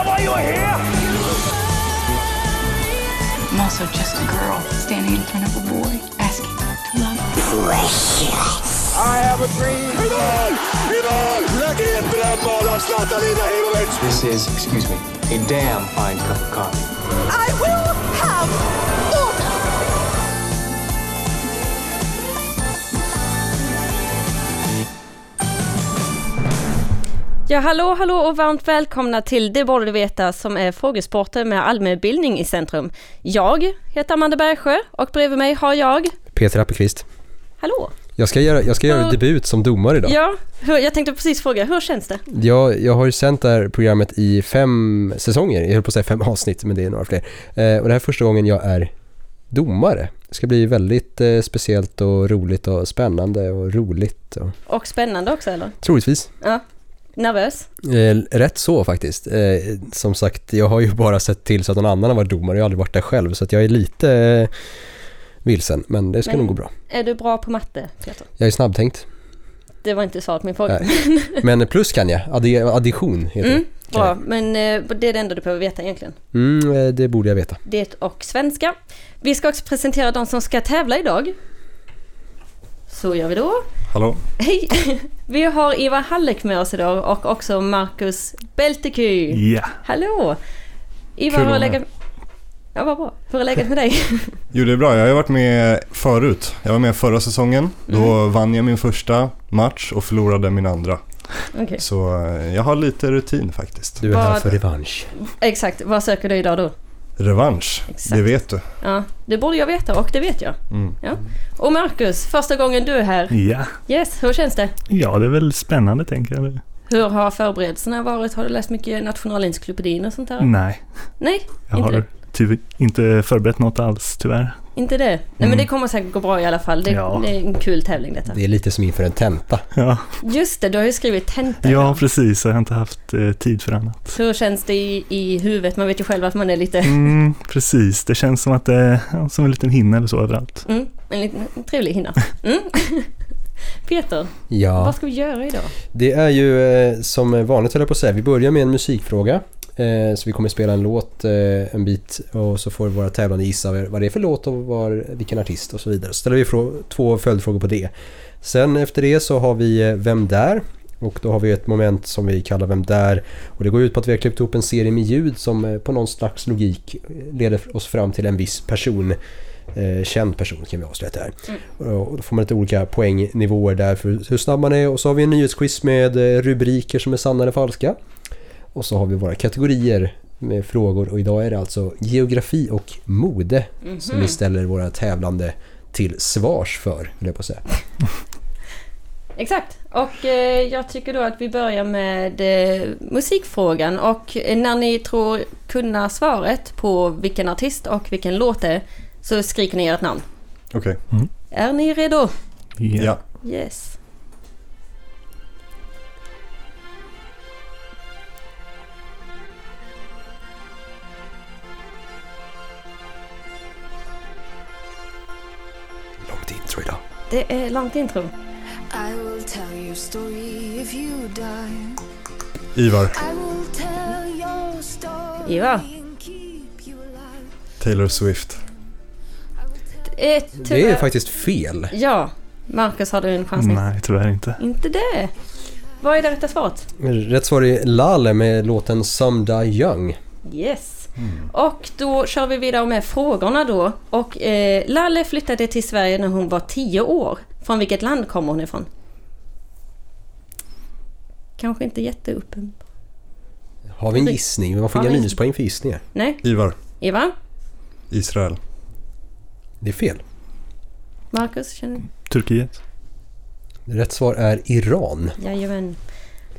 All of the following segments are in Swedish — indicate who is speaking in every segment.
Speaker 1: that why you're here?
Speaker 2: I'm also just a girl standing in front of a boy asking to love him.
Speaker 1: I have a dream. Ivan! Ivan! Lägg brännbollens Zlatan Ibrahimovic!
Speaker 3: This is, excuse me, a damn fine cup of coffee.
Speaker 4: I will
Speaker 5: Ja, hallå, hallå och varmt välkomna till Det borde du veta som är frågesporter med allmänbildning i centrum. Jag heter Amanda Bergsjö och bredvid mig har jag...
Speaker 6: Peter Appelqvist.
Speaker 5: Hallå!
Speaker 6: Jag ska göra, jag ska göra
Speaker 5: Ja.
Speaker 6: debut som domare idag.
Speaker 5: Ja, hur, jag tänkte precis fråga, hur känns det?
Speaker 6: Jag, jag har ju sänt det här programmet i fem säsonger, jag höll på att säga fem avsnitt, men det är några fler. Eh, och det här är första gången jag är domare. Det ska bli väldigt eh, speciellt och roligt och spännande och roligt. Och,
Speaker 5: Och spännande också eller?
Speaker 6: troligtvis.
Speaker 5: Ja. Nervös?
Speaker 6: Eh, rätt så faktiskt. Eh, som sagt, jag har ju bara sett till så att någon annan har varit domare, jag har aldrig varit där själv, så att jag är lite eh, vilsen, men det ska
Speaker 5: Men-
Speaker 6: nog gå bra.
Speaker 5: Är du bra på matte, Peter?
Speaker 6: Jag är snabbtänkt.
Speaker 5: Det var inte svaret på min fråga.
Speaker 6: Men plus kan jag, Addi- addition heter
Speaker 5: Mm,
Speaker 6: det.
Speaker 5: bra, men det är det enda du behöver veta egentligen.
Speaker 6: Mm, det borde jag veta.
Speaker 5: Det och svenska. Vi ska också presentera de som ska tävla idag. Så gör vi då.
Speaker 7: Hallå?
Speaker 5: Hej! Vi har Ivar Hallek med oss idag och också Marcus Belteky.
Speaker 7: Ja.
Speaker 5: Hallå! Ivar,
Speaker 7: Kul
Speaker 5: hur är läget? Ja, vad bra. Hur är läget med dig?
Speaker 7: Jo, det är bra. Jag har varit med förut. Jag var med förra säsongen. Då vann jag min första match och förlorade min andra.
Speaker 5: Okej.
Speaker 7: Så eh, jag har lite rutin faktiskt.
Speaker 6: Du är här för revansch.
Speaker 5: Exakt, vad söker du idag då?
Speaker 7: Revansch,
Speaker 5: Exakt.
Speaker 7: det vet du.
Speaker 5: Ja, det borde jag veta och det vet jag.
Speaker 7: Mm.
Speaker 5: Ja. Och Marcus, första gången du är här.
Speaker 8: Ja.
Speaker 5: Yes, hur känns det?
Speaker 8: ja, det är väl spännande tänker jag.
Speaker 5: Hur har förberedelserna varit? Har du läst mycket nationalencyklopedin och sånt där?
Speaker 8: Nej,
Speaker 5: Nej,
Speaker 8: jag
Speaker 5: inte
Speaker 8: har
Speaker 5: det.
Speaker 8: Tyvärr inte förberett något alls tyvärr.
Speaker 5: Inte det? Nej men
Speaker 8: Mm.
Speaker 5: det kommer säkert gå bra i alla fall. Det,
Speaker 8: Ja.
Speaker 5: det är en kul tävling detta.
Speaker 6: Det är lite som inför en tenta.
Speaker 8: Ja,
Speaker 5: Just det, du har ju skrivit tenta.
Speaker 8: ja precis. Jag har inte haft eh, tid för annat.
Speaker 5: Hur känns det i, i huvudet? Man vet ju själv att man är lite...
Speaker 8: Mm, precis, det känns som att det är som en liten hinna eller så överallt.
Speaker 5: Mm, en liten trevlig hinna. Mm. Peter,
Speaker 6: Ja,
Speaker 5: vad ska vi göra idag?
Speaker 6: det är ju eh, som vanligt höll jag på att säga. Vi börjar med en musikfråga. Eh, så vi kommer spela en låt eh, en bit och så får våra tävlande gissa vad det är för låt och var, vilken artist och så vidare. Så ställer vi två följdfrågor på det. Sen efter det så har vi eh, Vem där? Och då har vi ett moment som vi kallar Vem där? Och det går ut på att vi har klippt ihop en serie med ljud som på någon slags logik leder oss fram till en viss person. Eh, känd person kan vi avslöja att det är. Och då får man lite olika poängnivåer där för hur snabb man är. Och så har vi en nyhetsquiz med rubriker som är sanna eller falska. Och så har vi våra kategorier med frågor och idag är det alltså geografi och mode som vi ställer våra tävlande till svars för, höll jag på säga.
Speaker 5: Exakt. Och eh, jag tycker då att vi börjar med eh, musikfrågan. Och eh, när ni tror kunna svaret på vilken artist och vilken låt det är så skriker ni ert namn.
Speaker 7: Okej.
Speaker 5: Är ni redo?
Speaker 7: Ja.
Speaker 5: Yes. Det är långt intro.
Speaker 9: I will tell your story if you die.
Speaker 7: Ivar,
Speaker 5: Ivar.
Speaker 7: Taylor Swift.
Speaker 6: Det är
Speaker 5: tyvärr-
Speaker 6: faktiskt fel.
Speaker 5: Ja. Marcus, har du en chansning?
Speaker 8: Nej, tyvärr inte.
Speaker 5: Inte det. Vad är det rätta svaret?
Speaker 6: Rätt svar är Lale med låten Some Die Young.
Speaker 5: Yes. Och då kör vi vidare med frågorna då. Och eh, Lalle flyttade till Sverige när hon var 10 år. Från vilket land kommer hon ifrån? Kanske inte jätteuppenbart.
Speaker 6: Har vi en gissning? Man får inga minuspoäng för gissningar.
Speaker 5: Nej,
Speaker 7: Ivar,
Speaker 5: Eva?
Speaker 7: Israel.
Speaker 6: Det är fel.
Speaker 5: Marcus? Känner
Speaker 8: Turkiet.
Speaker 6: Rätt svar är Iran.
Speaker 5: Jajamän.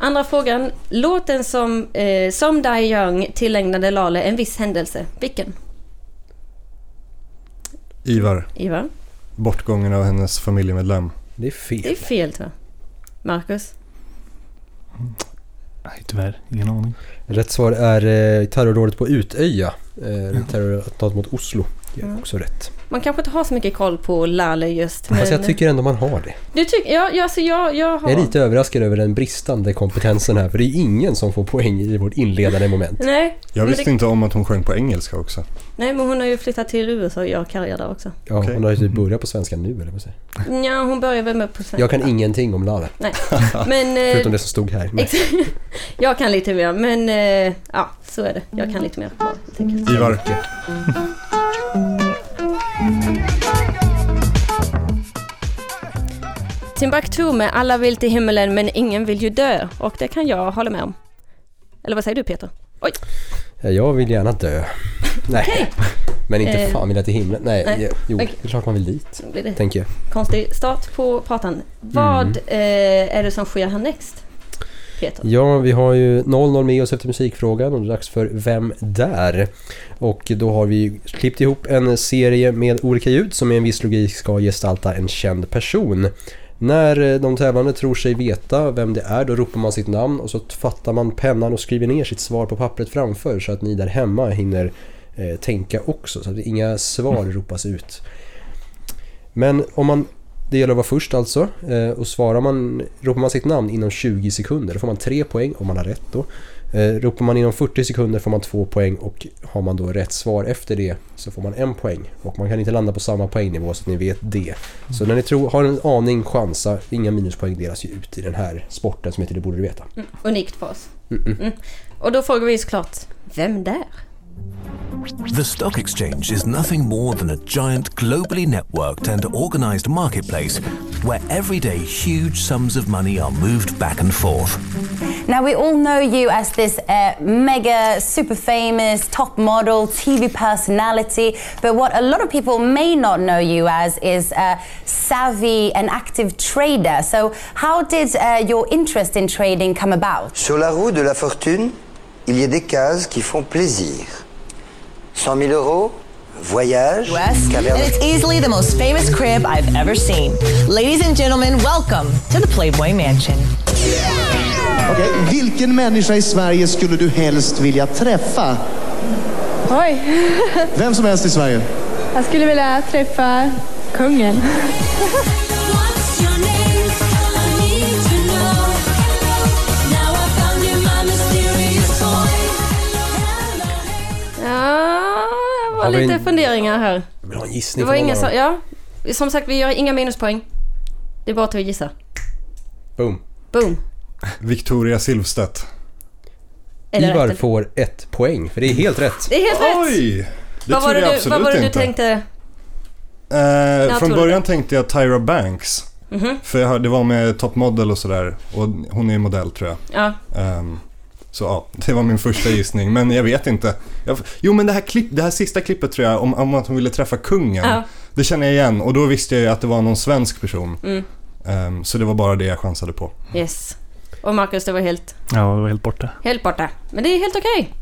Speaker 5: Andra frågan. Låten som, eh, som Die Young tillägnade Lale en viss händelse. Vilken?
Speaker 7: Ivar,
Speaker 5: Eva?
Speaker 7: bortgången av hennes familjemedlem.
Speaker 6: Det är fel.
Speaker 5: Det är fel tror jag. Marcus?
Speaker 8: Nej, tyvärr. Ingen aning.
Speaker 6: Rätt svar är eh, terrordådet på Utöja. Eh, terrorattentat mot Oslo. Det är också rätt.
Speaker 5: Man kanske inte har så mycket koll på Lale just. Men...
Speaker 6: Fast jag tycker ändå man har det.
Speaker 5: Du tycker... Ja, ja, så jag, jag har...
Speaker 6: Jag är lite överraskad över den bristande kompetensen här, för det är ingen som får poäng i vårt inledande moment.
Speaker 5: Nej.
Speaker 7: Jag visste
Speaker 5: det...
Speaker 7: inte om att hon sjöng på engelska också.
Speaker 5: Nej, men hon har ju flyttat till USA och gör karriär där också.
Speaker 6: Ja,
Speaker 7: Okej.
Speaker 6: hon har ju typ börjat på svenska nu, eller vad säger
Speaker 5: Ja, hon börjar väl med på svenska.
Speaker 6: Jag kan ingenting om Lale,
Speaker 5: Nej. Men... eh,
Speaker 6: förutom det som stod här. Men,
Speaker 5: Exakt. Jag kan lite mer, men eh, ja, så är det. Jag kan lite mer. bara.
Speaker 7: Ivar,
Speaker 5: Timbuktu med Alla vill till himmelen men ingen vill ju dö. Och det kan jag hålla med om. Eller vad säger du Peter? Oj!
Speaker 6: ja, jag vill gärna dö. Nej, men inte
Speaker 5: Eh,
Speaker 6: fan vill jag till himlen. Nej,
Speaker 5: nej.
Speaker 6: jo, det
Speaker 5: Okej.
Speaker 6: är klart man vill dit,
Speaker 5: blir det
Speaker 6: tänker jag.
Speaker 5: konstig start på pratan. Vad
Speaker 6: Mm.
Speaker 5: eh, är det som sker härnäst? Peter?
Speaker 6: Ja, vi har ju 0-0 med oss efter musikfrågan och det är dags för Vem där? Och då har vi klippt ihop en serie med olika ljud som med en viss logik ska gestalta en känd person. När eh, de tävlande tror sig veta vem det är, då ropar man sitt namn och så fattar man pennan och skriver ner sitt svar på pappret framför så att ni där hemma hinner eh, tänka också, så att inga svar ropas ut. Men om man, det gäller att vara först alltså, eh, och svarar man, ropar man sitt namn inom 20 sekunder, då får man 3 poäng om man har rätt då. Eh, ropar man inom 40 sekunder får man 2 poäng och har man då rätt svar efter det så får man en poäng. Och man kan inte landa på samma poängnivå så att ni vet det. Så när ni tror, har en aning, chansa. Inga minuspoäng delas ju ut i den här sporten som heter Det borde du veta.
Speaker 5: Mm, unikt för oss. Mm. Och då frågar vi såklart, vem där?
Speaker 10: The stock exchange is nothing more than a giant, globally networked and organized marketplace where every day huge sums of money are moved back and forth.
Speaker 11: Now, we all know you as this uh, mega, super famous, top model, TV personality. But what a lot of people may not know you as is a savvy and active trader. So, how did uh, your interest in trading come about?
Speaker 12: Sur la roue de la fortune, il y a des cases qui font plaisir. 100 000 euros, voyage,
Speaker 4: US, and it's easily the most famous crib I've ever seen. Ladies and gentlemen, welcome to the Playboy Mansion.
Speaker 13: Okej, vilken människa i Sverige skulle du helst vilja träffa?
Speaker 14: Oj,
Speaker 13: Vem som helst i Sverige.
Speaker 14: jag skulle vilja träffa kungen.
Speaker 5: Var
Speaker 6: Har
Speaker 5: lite
Speaker 6: en-
Speaker 5: funderingar här.
Speaker 6: Jag vill ha en
Speaker 5: Det
Speaker 6: gissning
Speaker 5: var
Speaker 6: från
Speaker 5: ingen som, ja. Som sagt, vi gör inga minuspoäng. Det är bara till att gissa.
Speaker 6: Boom.
Speaker 5: Boom.
Speaker 7: Victoria Silvstedt.
Speaker 5: Det
Speaker 6: Ivar
Speaker 5: rätt?
Speaker 6: får ett poäng, för det är helt rätt.
Speaker 5: Det är helt rätt!
Speaker 7: Oj! Det
Speaker 5: Vad var det, du, vad var det du
Speaker 7: inte.
Speaker 5: tänkte?
Speaker 7: Eh, från början tänkte jag Tyra Banks.
Speaker 5: Mhm.
Speaker 7: För jag hörde, det var med Top Model och sådär. Och hon är modell tror jag.
Speaker 5: Ja.
Speaker 7: Ehm, så ja, det var min första gissning. Men jag vet inte. Jag, jo men det här, klipp, det här sista klippet tror jag om, om att hon ville träffa kungen.
Speaker 5: Ja.
Speaker 7: Det känner jag igen och då visste jag ju att det var någon svensk person.
Speaker 5: Mm.
Speaker 7: Ehm, så det var bara det jag chansade på.
Speaker 5: Yes. Och Marcus, det var helt,
Speaker 8: Ja, det var helt borta.
Speaker 5: helt borta. Men det är helt okej.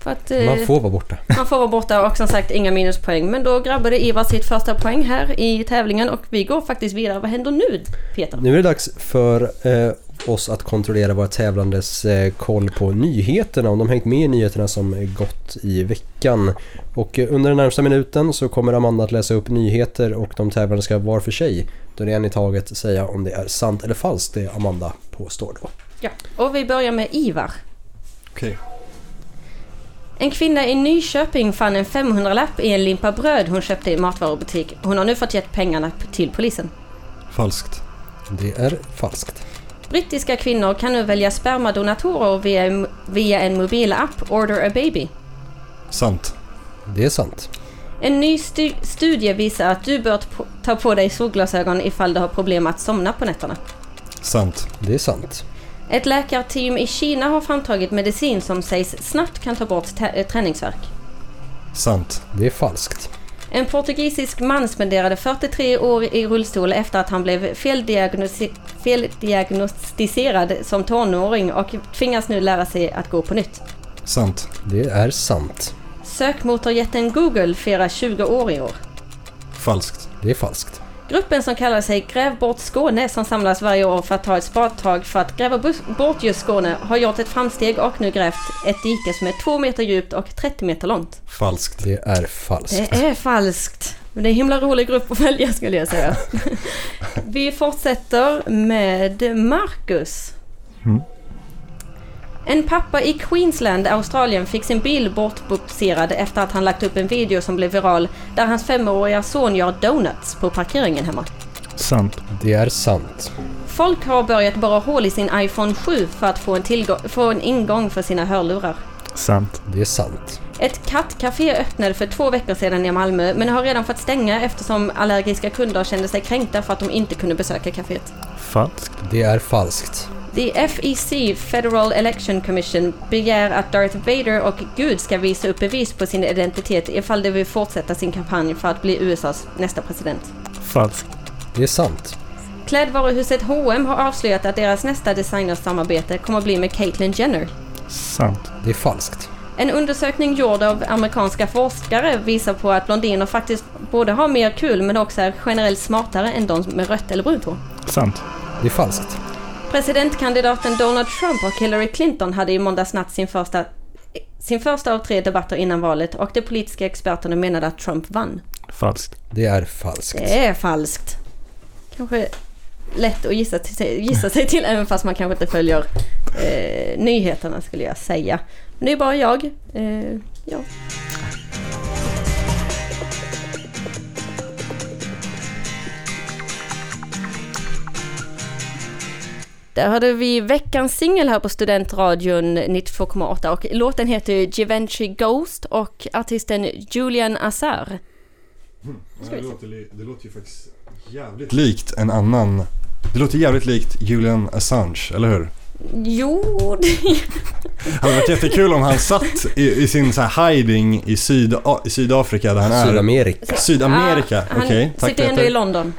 Speaker 5: För att, eh,
Speaker 6: Man får vara borta.
Speaker 5: man får vara borta och som sagt inga minuspoäng. Men då grabbade Ivar sitt första poäng här i tävlingen och vi går faktiskt vidare. Vad händer nu, Peter?
Speaker 6: Nu är det dags för eh, oss att kontrollera våra tävlandes eh, koll på nyheterna, om de hängt med i nyheterna som gått i veckan. Och eh, under den närmsta minuten så kommer Amanda att läsa upp nyheter och de tävlande ska var för sig, då det är en i taget, säga om det är sant eller falskt det Amanda påstår då.
Speaker 5: Ja, och vi börjar med Ivar.
Speaker 7: Okej.
Speaker 5: En kvinna i Nyköping fann en 500-lapp i en limpa bröd hon köpte i matvarubutik. Hon har nu fått gett pengarna till polisen.
Speaker 7: Falskt.
Speaker 6: Det är falskt.
Speaker 5: Brittiska kvinnor kan nu välja spermadonatorer via, via en mobilapp Order a Baby.
Speaker 7: Sant.
Speaker 6: Det är sant.
Speaker 5: En ny stu- studie visar att du bör ta på dig solglasögon ifall du har problem att somna på nätterna.
Speaker 7: Sant.
Speaker 6: Det är sant.
Speaker 5: Ett läkarteam i Kina har framtagit medicin som sägs snabbt kan ta bort träningsvärk.
Speaker 7: Sant.
Speaker 6: Det är falskt.
Speaker 5: En portugisisk man spenderade 43 år i rullstol efter att han blev feldiagnosi- feldiagnostiserad som tonåring och tvingas nu lära sig att gå på nytt.
Speaker 7: Sant.
Speaker 6: Det är sant.
Speaker 5: Sökmotorjätten Google firar 20 år i år.
Speaker 7: Falskt.
Speaker 6: Det är falskt.
Speaker 5: Gruppen som kallar sig Gräv bort Skåne som samlas varje år för att ta ett spadtag för att gräva bort just Skåne har gjort ett framsteg och nu grävt ett dike som är två meter djupt och 30 meter långt.
Speaker 7: Falskt.
Speaker 6: Det är falskt.
Speaker 5: Det är falskt. Men det är en himla rolig grupp att välja skulle jag säga. Vi fortsätter med Marcus. En pappa i Queensland, Australien fick sin bil bortbopserad efter att han lagt upp en video som blev viral där hans femåriga son gör donuts på parkeringen hemma.
Speaker 8: Sant.
Speaker 6: Det är sant.
Speaker 5: Folk har börjat borra hål i sin iPhone 7 för att få en, få en ingång för sina hörlurar.
Speaker 8: Sant.
Speaker 6: Det är sant.
Speaker 5: Ett kattcafé öppnade för två veckor sedan i Malmö men har redan fått stänga eftersom allergiska kunder kände sig kränkta för att de inte kunde besöka kaféet.
Speaker 8: Falskt.
Speaker 6: Det är falskt.
Speaker 5: The FEC, Federal Election Commission, begär att Darth Vader och Gud ska visa upp bevis på sin identitet ifall de vill fortsätta sin kampanj för att bli USAs nästa president.
Speaker 8: Falskt.
Speaker 6: Det är sant.
Speaker 5: Klädvaruhuset H&M har avslöjat att deras nästa designersamarbete kommer att bli med Caitlyn Jenner.
Speaker 8: Sant.
Speaker 6: Det är falskt.
Speaker 5: En undersökning gjord av amerikanska forskare visar på att blondiner faktiskt både har mer kul men också är generellt smartare än de med rött eller brunt hår.
Speaker 8: Sant.
Speaker 6: Det är falskt.
Speaker 5: Presidentkandidaten Donald Trump och Hillary Clinton hade i måndags natt sin första, sin första av tre debatter innan valet och de politiska experterna menade att Trump vann.
Speaker 8: Falskt.
Speaker 6: Det är falskt.
Speaker 5: Det är falskt. Kanske lätt att gissa, till, gissa sig till även fast man kanske inte följer eh, nyheterna skulle jag säga. Men det är bara jag. Eh, ja. Där hade vi veckans singel här på Studentradion 92,8 och låten heter Givenchy Ghost och artisten Julian Azar.
Speaker 7: Det låter, det låter ju faktiskt jävligt likt en annan. Det låter jävligt likt Julian Assange, eller hur?
Speaker 5: Jo,
Speaker 7: Det hade varit jättekul om han satt i, i sin så här hiding i, Syd, i Sydafrika där han är.
Speaker 6: Sydamerika.
Speaker 7: Sydamerika,
Speaker 5: Ah, han
Speaker 7: okej. Tack
Speaker 5: sitter ändå i London.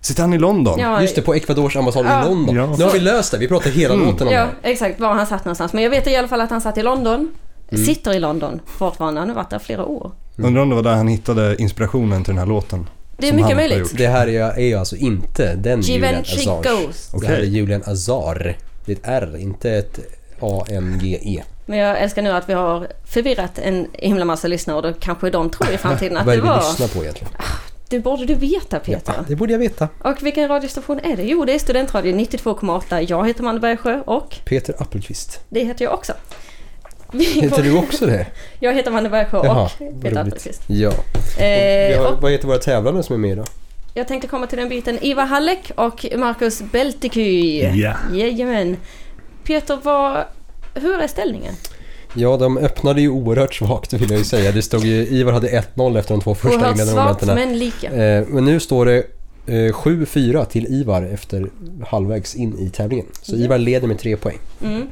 Speaker 7: Sitter han i London?
Speaker 5: Ja,
Speaker 6: Just det, på Ecuadors ambassad
Speaker 5: Ja.
Speaker 6: i London.
Speaker 8: Ja.
Speaker 6: Nu har vi löst det. Vi pratar hela
Speaker 7: Mm.
Speaker 6: låten om
Speaker 5: Ja,
Speaker 6: det.
Speaker 5: exakt var han satt någonstans. Men jag vet i alla fall att han satt i London.
Speaker 6: Mm.
Speaker 5: Sitter i London fortfarande. Han har varit där flera år.
Speaker 7: Undrar om det var där han hittade inspirationen till den här låten.
Speaker 5: Det är mycket möjligt.
Speaker 6: Det här är, är ju alltså inte den Julian
Speaker 5: Givenchy
Speaker 6: Assange.
Speaker 5: Ghost.
Speaker 6: Det här är. Julian Azar. Det är ett R, inte ett A-N-G-E.
Speaker 5: Men jag älskar nu att vi har förvirrat en himla massa lyssnare och då kanske de tror i framtiden att
Speaker 6: Vad är
Speaker 5: det
Speaker 6: det vi
Speaker 5: var...
Speaker 6: lyssnar på egentligen?
Speaker 5: Det borde du veta Peter.
Speaker 6: Ja, det borde jag veta.
Speaker 5: Och vilken radiostation är det? Jo, det är Studentradion 92,8. Jag heter Amanda Bergsjö och
Speaker 6: Peter Appelqvist.
Speaker 5: det heter jag också.
Speaker 6: Heter du också det?
Speaker 5: Jag heter Amanda Bergsjö
Speaker 6: Jaha,
Speaker 5: och
Speaker 6: vad
Speaker 5: Peter
Speaker 6: roligt.
Speaker 5: Appelqvist.
Speaker 6: Ja.
Speaker 5: Eh,
Speaker 6: har,
Speaker 5: och
Speaker 6: vad heter våra tävlande som är med idag?
Speaker 5: jag tänkte komma till den biten. Ivar Hallek och Marcus Belteky.
Speaker 8: Ja.
Speaker 5: Jajamän. Peter, vad, hur är ställningen?
Speaker 6: Ja, de öppnade ju oerhört svagt vill jag ju säga. Det stod ju, Ivar hade 1-0 efter de två första
Speaker 5: Oerhört
Speaker 6: inledande
Speaker 5: svagt
Speaker 6: momenten.
Speaker 5: men lika.
Speaker 6: Eh, men nu står det eh, 7-4 till Ivar efter halvvägs in i tävlingen. Så. Ivar leder med tre poäng.
Speaker 5: Mm.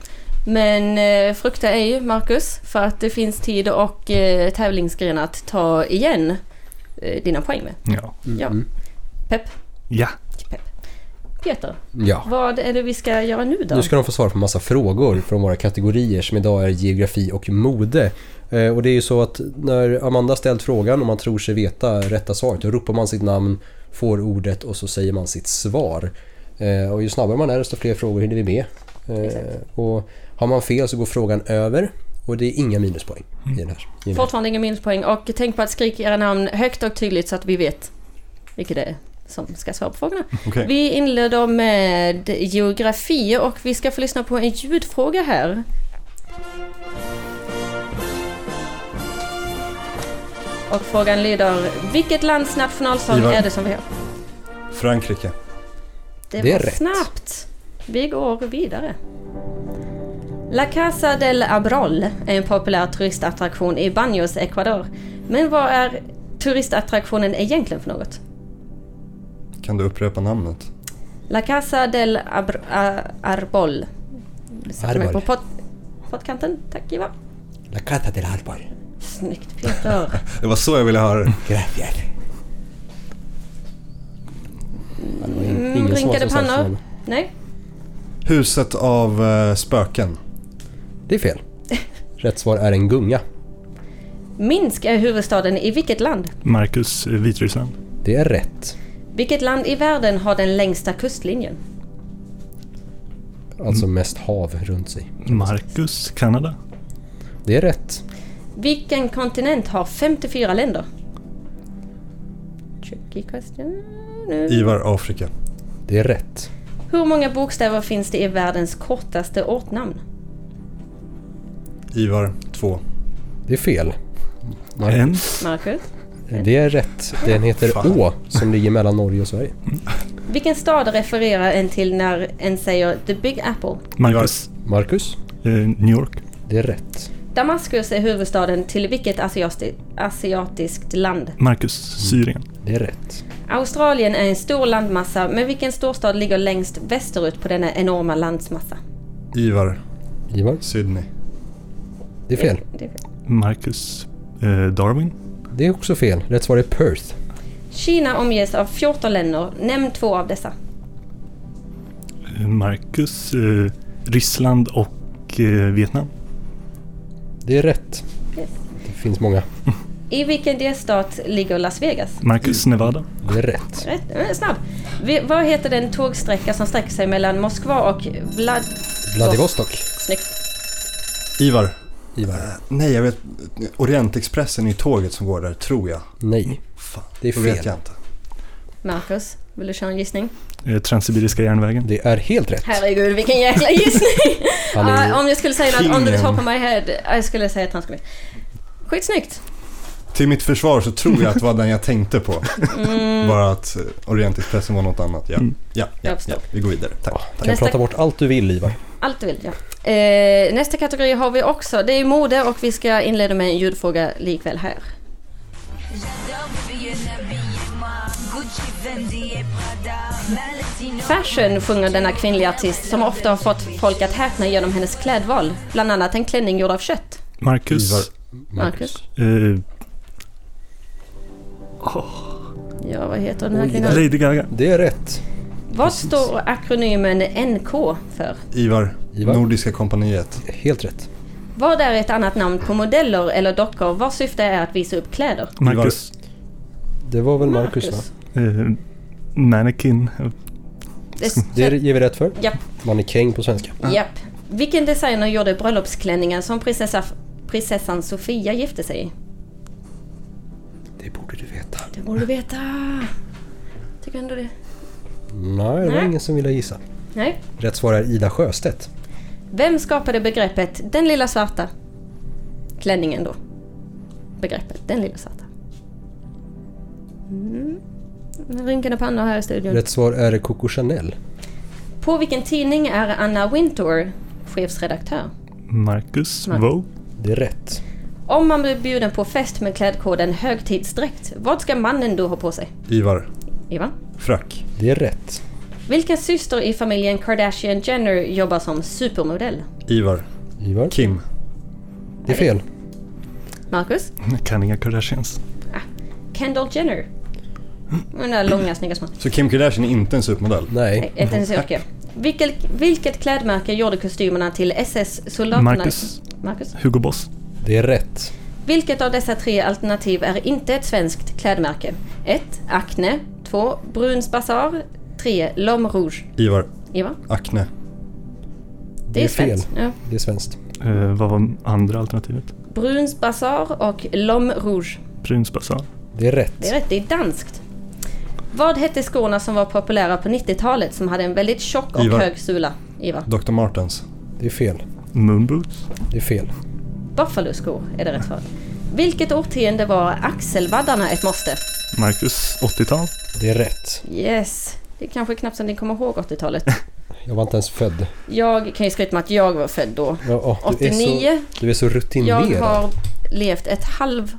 Speaker 5: Men eh, frukta ej Marcus för att det finns tid och eh, tävlingsgren att ta igen eh, dina poäng med.
Speaker 8: Ja.
Speaker 5: Ja. Pepp.
Speaker 8: Ja.
Speaker 5: Peter,
Speaker 6: Ja.
Speaker 5: vad är det vi ska göra nu då?
Speaker 6: Nu ska de få svara på massa frågor från våra kategorier som idag är geografi och mode. Eh, och det är ju så att när Amanda ställt frågan och man tror sig veta rätta svaret, då ropar man sitt namn, får ordet och så säger man sitt svar. Eh, och ju snabbare man är desto fler frågor hinner vi med. Eh, och har man fel så går frågan över och det är inga minuspoäng i den här. I.
Speaker 5: Fortfarande inga minuspoäng och tänk på att skrika era namn högt och tydligt så att vi vet vilket det är som ska svara på frågorna.
Speaker 7: Okej.
Speaker 5: Vi inleder med geografi och vi ska få lyssna på en ljudfråga här. Och frågan lyder, vilket lands nationalsång
Speaker 7: Ivar.
Speaker 5: är det som vi har?
Speaker 7: Frankrike.
Speaker 5: Det,
Speaker 6: Det är
Speaker 5: var
Speaker 6: rätt.
Speaker 5: snabbt. Vi går vidare. La Casa del Abrol är en populär turistattraktion i Baños, Ecuador. Men vad är turistattraktionen egentligen för något?
Speaker 7: Kan du upprepa namnet?
Speaker 5: La Casa del Abr- Arbol. Sätter mig på pot- pottkanten. Tack Ivar.
Speaker 6: La Cata del Arbol.
Speaker 5: Snyggt Peter.
Speaker 7: Det var så jag ville höra det.
Speaker 6: Gracias.
Speaker 5: Mm, rynkade pannor. Nej.
Speaker 7: Huset av eh, spöken.
Speaker 6: Det är fel. Rätt svar är en gunga.
Speaker 5: Minsk är huvudstaden i vilket land?
Speaker 8: Marcus eh, Vitryssland.
Speaker 6: Det är rätt.
Speaker 5: Vilket land i världen har den längsta kustlinjen?
Speaker 6: Alltså mest hav runt sig.
Speaker 8: Marcus, Kanada.
Speaker 6: Det är rätt.
Speaker 5: Vilken kontinent har 54 länder? Tricky question. Nu.
Speaker 7: Ivar, Afrika.
Speaker 6: Det är rätt.
Speaker 5: Hur många bokstäver finns det i världens kortaste ortnamn?
Speaker 7: Ivar, 2.
Speaker 6: Det är fel.
Speaker 8: En.
Speaker 5: Marcus?
Speaker 6: Det är rätt. Den heter
Speaker 7: Fan.
Speaker 6: Å som ligger mellan Norge och Sverige.
Speaker 5: Vilken stad refererar en till när en säger The Big Apple?
Speaker 8: Marcus.
Speaker 6: Marcus?
Speaker 8: Eh, New York.
Speaker 6: Det är rätt.
Speaker 5: Damaskus är huvudstaden till vilket asiati- asiatiskt land?
Speaker 8: Marcus, Syrien.
Speaker 6: Det är rätt.
Speaker 5: Australien är en stor landmassa, men vilken storstad ligger längst västerut på denna enorma landsmassa?
Speaker 7: Ivar,
Speaker 6: Ivar?
Speaker 7: Sydney.
Speaker 6: Det är fel.
Speaker 5: Det är fel.
Speaker 8: Marcus, eh, Darwin.
Speaker 6: Det är också fel. Rätt svar är Perth.
Speaker 5: Kina omges av 14 länder. Nämn två av dessa.
Speaker 8: Eh, Marcus, eh, Ryssland och eh, Vietnam.
Speaker 6: Det är rätt.
Speaker 5: Yes.
Speaker 6: Det finns många.
Speaker 5: I vilken delstat ligger Las Vegas?
Speaker 8: Marcus, Nevada.
Speaker 6: Det är rätt.
Speaker 5: Rätt, snabb. Vad heter den tågsträcka som sträcker sig mellan Moskva och Vlad...
Speaker 6: Vladivostok.
Speaker 5: Snyggt.
Speaker 7: Ivar.
Speaker 6: Ivar.
Speaker 7: Eh, nej, jag vet. Orientexpressen är tåget som går där, tror jag.
Speaker 6: Nej.
Speaker 7: Fan,
Speaker 6: Det är
Speaker 7: då vet
Speaker 6: fel.
Speaker 7: jag inte.
Speaker 5: Marcus, vill du köra en gissning?
Speaker 8: Eh, Transsibiriska järnvägen.
Speaker 6: Det är helt rätt.
Speaker 5: Herregud, vilken jäkla gissning!
Speaker 6: Är
Speaker 5: Ah, om jag skulle säga något on the
Speaker 7: kingen.
Speaker 5: top of my head, jag skulle säga transkript. Skitsnyggt!
Speaker 7: Till mitt försvar så tror jag att det var den jag tänkte på.
Speaker 5: Mm.
Speaker 7: Bara att eh, Orientexpressen var något annat. Ja,
Speaker 8: Mm.
Speaker 7: ja, ja, ja. Vi går vidare. Tack.
Speaker 6: Kan
Speaker 5: Nästa-
Speaker 6: prata bort allt du vill Ivar.
Speaker 5: Allt du vill, ja. Eh, nästa kategori har vi också. Det är mode och vi ska inleda med en ljudfråga likväl här. Fashion sjunger denna kvinnliga artist som ofta har fått folk att häpna genom hennes klädval. Bland annat en klänning gjord av kött.
Speaker 8: Marcus.
Speaker 7: Ivar.
Speaker 5: Marcus?
Speaker 8: Eh,
Speaker 5: Ja, vad heter den här kvinnan?
Speaker 8: Lady Gaga.
Speaker 6: Det är rätt.
Speaker 5: Vad står akronymen NK för?
Speaker 7: Ivar.
Speaker 6: Ivar.
Speaker 7: Nordiska kompaniet.
Speaker 6: Helt rätt.
Speaker 5: Vad är ett annat namn på modeller eller dockor vars syfte är att visa upp kläder?
Speaker 8: Marcus.
Speaker 6: Det var väl Marcus,
Speaker 5: Marcus.
Speaker 6: va?
Speaker 8: Eh, mannequin.
Speaker 5: Det,
Speaker 6: Det ger vi rätt för.
Speaker 5: Japp.
Speaker 6: Mannekäng på svenska.
Speaker 5: Japp. Vilken designer gjorde bröllopsklänningen som prinsessa, prinsessan Sofia gifte sig i?
Speaker 6: Det borde du veta.
Speaker 5: Det borde du veta. Tycker ändå det.
Speaker 6: Nej, det var
Speaker 5: Nej.
Speaker 6: ingen som ville gissa.
Speaker 5: Nej.
Speaker 6: Rätt svar är Ida Sjöstedt.
Speaker 5: Vem skapade begreppet den lilla svarta? Klänningen då. Begreppet den lilla svarta. Mm. Rynkande pannor här i studion.
Speaker 6: Rätt svar är Coco Chanel.
Speaker 5: På vilken tidning är Anna Wintour chefsredaktör?
Speaker 8: Marcus.
Speaker 5: Mar-
Speaker 8: Vogue.
Speaker 6: Det är rätt.
Speaker 5: Om man blir bjuden på fest med klädkoden högtidsdräkt, vad ska mannen då ha på sig?
Speaker 7: Ivar.
Speaker 5: Ivan?
Speaker 7: Frack.
Speaker 6: Det är rätt.
Speaker 5: Vilken syster i familjen Kardashian Jenner jobbar som supermodell?
Speaker 7: Ivar.
Speaker 6: Ivar.
Speaker 7: Kim.
Speaker 6: Det är fel.
Speaker 5: Marcus?
Speaker 8: Kan inga Kardashians.
Speaker 5: Kendall Jenner? Den där långa snygga små.
Speaker 7: Så Kim Kardashian är inte en supermodell?
Speaker 6: Nej.
Speaker 5: Ett hennes yrke. Vilket, vilket klädmärke gjorde kostymerna till SS-soldaterna?
Speaker 8: Marcus.
Speaker 5: Marcus?
Speaker 8: Hugo Boss.
Speaker 6: Det är rätt.
Speaker 5: Vilket av dessa tre alternativ är inte ett svenskt klädmärke? 1. Acne 2. Bruns Bazaar 3. L'Homme Rouge
Speaker 7: Ivar.
Speaker 5: Ivar?
Speaker 7: Acne.
Speaker 5: Det är
Speaker 6: fel.
Speaker 5: Ja.
Speaker 6: Det är svenskt.
Speaker 8: Eh, vad var andra alternativet?
Speaker 5: Bruns Bazaar och L'Homme Rouge.
Speaker 8: Bruns Bazaar.
Speaker 6: Det är rätt.
Speaker 5: Det är rätt, det är danskt. Vad hette skorna som var populära på 90-talet som hade en väldigt tjock och
Speaker 7: Ivar.
Speaker 5: hög sula? Ivar?
Speaker 7: Dr. Martens.
Speaker 6: Det är fel.
Speaker 8: Moonboots.
Speaker 6: Det är fel.
Speaker 5: Buffalo-skor är det rätt svar. Vilket årtionde var axelvaddarna ett måste?
Speaker 8: Marcus. 80-tal.
Speaker 6: Det är rätt.
Speaker 5: Yes. Det är kanske knappt som ni kommer ihåg 80-talet.
Speaker 6: Jag var inte ens född.
Speaker 5: Jag kan ju skryta med att jag var född då.
Speaker 6: Ja, ja, du är
Speaker 5: 89.
Speaker 6: så, du är så rutinerad.
Speaker 5: Jag har levt ett halv,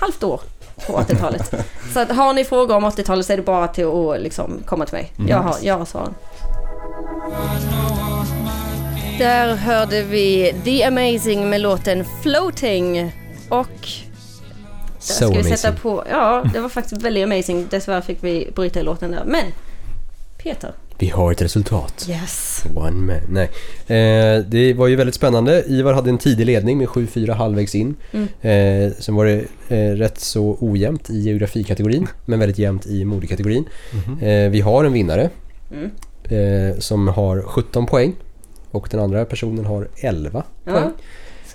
Speaker 5: halvt år på 80-talet. så att har ni frågor om 80-talet så är det bara till att liksom komma till mig.
Speaker 6: Mm.
Speaker 5: Jag, har, jag har svaren. Där hörde vi The Amazing med låten Floating. Och där
Speaker 6: So
Speaker 5: ska vi sätta på... Ja, det var faktiskt väldigt amazing. Dessvärre fick vi bryta i låten där. Men Peter,
Speaker 6: Vi har ett resultat.
Speaker 5: Yes.
Speaker 6: One man. Nej. Eh, det var ju väldigt spännande. Ivar hade en tidig ledning med 7-4 halvvägs in.
Speaker 5: Mm.
Speaker 6: Eh, sen var det eh, rätt så ojämnt i geografikategorin men väldigt jämnt i modekategorin.
Speaker 7: Mhm.
Speaker 6: Eh, vi har en vinnare
Speaker 5: Mm.
Speaker 6: eh, som har 17 poäng och den andra personen har 11 poäng.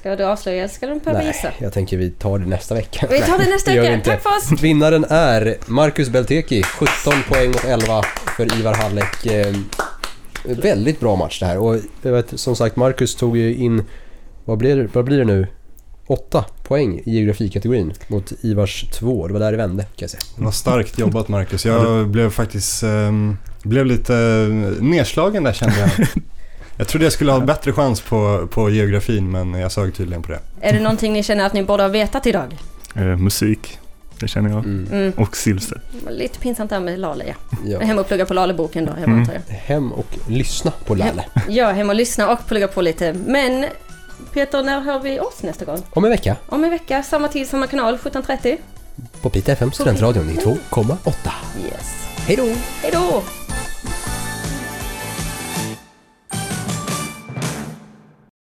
Speaker 5: Ska du avslöja eller ska du behöva gissa?
Speaker 6: Nej, jag tänker vi tar det nästa vecka.
Speaker 5: Vi tar det nästa vecka. Tack för oss.
Speaker 6: Vinnaren är Marcus Belteki, 17 poäng och 11 för Ivar Hallek. Eh, väldigt bra match det här och jag vet, som sagt Marcus tog ju in, vad blir, det- vad blir det nu? 8 poäng i geografikategorin mot Ivars 2. Det var där det vände kan jag säga.
Speaker 7: Det var starkt jobbat Marcus. Jag blev faktiskt ehm, blev lite eh, nedslagen där kände jag. Jag trodde jag skulle ha bättre chans på, på geografin men jag sög tydligen på det.
Speaker 5: Är det någonting ni känner att ni borde ha vetat idag?
Speaker 8: Eh, musik, det känner jag.
Speaker 5: Mm.
Speaker 8: Och Silvstedt.
Speaker 5: Lite pinsamt där med Lale, ja.
Speaker 6: Ja.
Speaker 5: Hem och plugga på Lale-boken då, hemma
Speaker 8: Mm.
Speaker 5: antar jag.
Speaker 6: Hem och lyssna på Lalle.
Speaker 5: Ja, hem och lyssna och plugga på lite. Men Peter, när hör vi oss nästa gång?
Speaker 6: Om en vecka
Speaker 5: Om en vecka, samma tid, samma kanal, 17.30.
Speaker 6: på Piteå FM Studentradion 92,8.
Speaker 5: Yes.
Speaker 6: Hej då!
Speaker 5: Hej då!